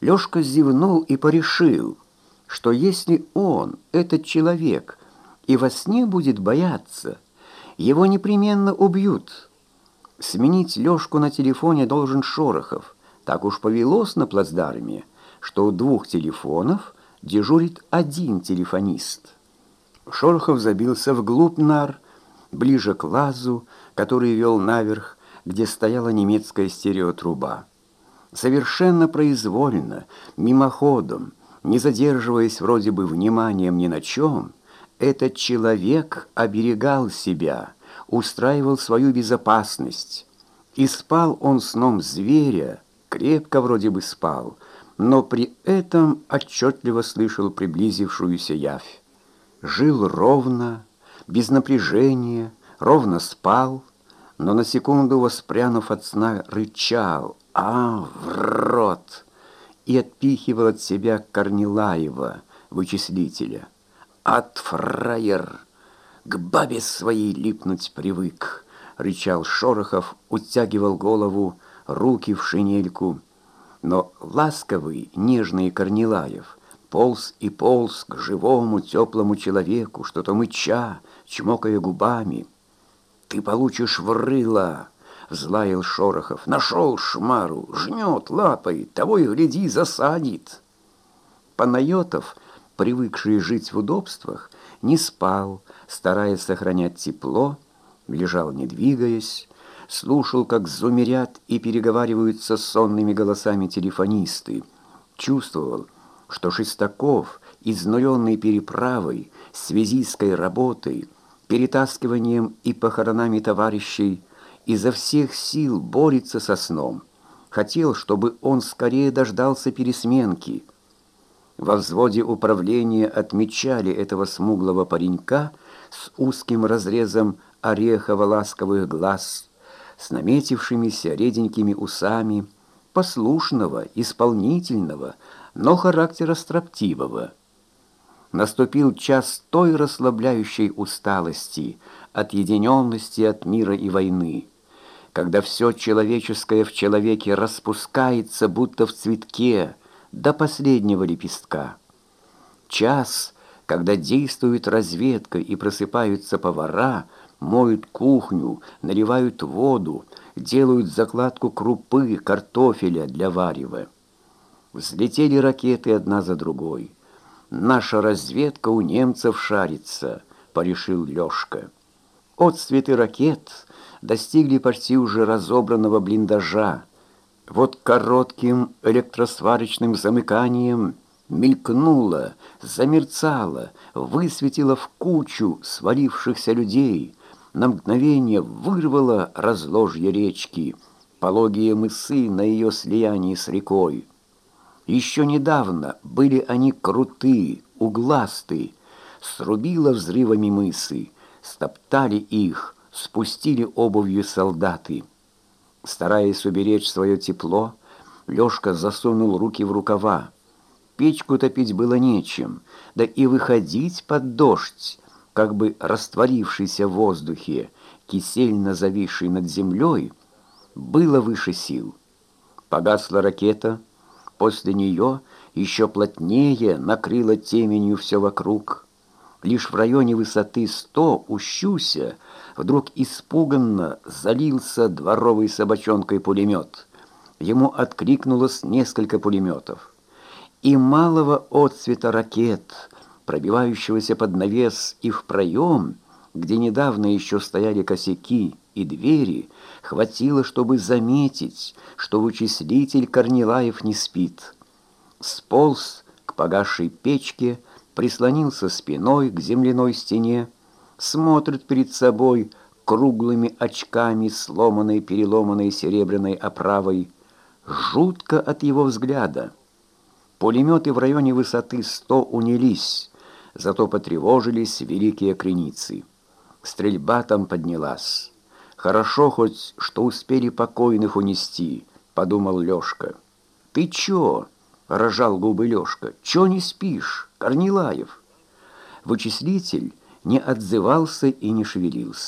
Лёшка зевнул и порешил, что если он, этот человек, и во сне будет бояться, его непременно убьют. Сменить Лёшку на телефоне должен Шорохов. Так уж повелось на плацдарме, что у двух телефонов дежурит один телефонист. Шорохов забился вглубь нар, ближе к лазу, который вел наверх, где стояла немецкая стереотруба. Совершенно произвольно, мимоходом, не задерживаясь вроде бы вниманием ни на чем, этот человек оберегал себя, устраивал свою безопасность. И спал он сном зверя, крепко вроде бы спал, но при этом отчетливо слышал приблизившуюся явь. Жил ровно, без напряжения, ровно спал, но на секунду, воспрянув от сна, рычал «А, в рот!» и отпихивал от себя Корнилаева, вычислителя. «От фраер! К бабе своей липнуть привык!» — рычал Шорохов, утягивал голову, руки в шинельку. Но ласковый, нежный Корнилаев полз и полз к живому, теплому человеку, что-то мыча, чмокая губами. «Ты получишь в рыло!» — взлаял Шорохов. «Нашел шмару, жмет лапой, того и гляди, засадит!» Панайотов, привыкший жить в удобствах, не спал, стараясь сохранять тепло, лежал не двигаясь, слушал, как зумерят и переговариваются сонными голосами телефонисты, чувствовал, что Шестаков, изнуренный переправой, связистской работой, перетаскиванием и похоронами товарищей, изо всех сил борется со сном. Хотел, чтобы он скорее дождался пересменки. Во взводе управления отмечали этого смуглого паренька с узким разрезом орехово-ласковых глаз, с наметившимися реденькими усами, послушного, исполнительного, но характера строптивого. Наступил час той расслабляющей усталости, отъединенности от мира и войны, когда все человеческое в человеке распускается, будто в цветке, до последнего лепестка. Час, когда действует разведка и просыпаются повара, моют кухню, наливают воду, делают закладку крупы, картофеля для варева. Взлетели ракеты одна за другой. «Наша разведка у немцев шарится», — порешил Лёшка. Отцветы ракет достигли почти уже разобранного блиндажа. Вот коротким электросварочным замыканием мелькнуло, замерцало, высветило в кучу свалившихся людей, на мгновение вырвало разложье речки, пологие мысы на ее слиянии с рекой. Еще недавно были они крутые, угластые, срубило взрывами мысы, стоптали их, спустили обувью солдаты. Стараясь уберечь свое тепло, Лёшка засунул руки в рукава. Печку топить было нечем, да и выходить под дождь, как бы растворившийся в воздухе, кисельно зависший над землей, было выше сил. Погасла ракета, после нее еще плотнее накрыло теменью все вокруг. Лишь в районе высоты сто у Щуся вдруг испуганно залился дворовый собачонкой пулемет. Ему откликнулось несколько пулеметов. И малого отцвета ракет, пробивающегося под навес и в проем, где недавно еще стояли косяки и двери, хватило, чтобы заметить, что вычислитель Корнилаев не спит. Сполз к погасшей печке, прислонился спиной к земляной стене, смотрит перед собой круглыми очками, сломанной, переломанной серебряной оправой. Жутко от его взгляда. Пулеметы в районе высоты 100 унялись, зато потревожились великие креницы. Стрельба там поднялась. Хорошо хоть, что успели покойных унести, подумал Лёшка. Ты чё? рожал губы Лёшка. Чё не спишь? Корнилаев. Вычислитель не отзывался и не шевелился.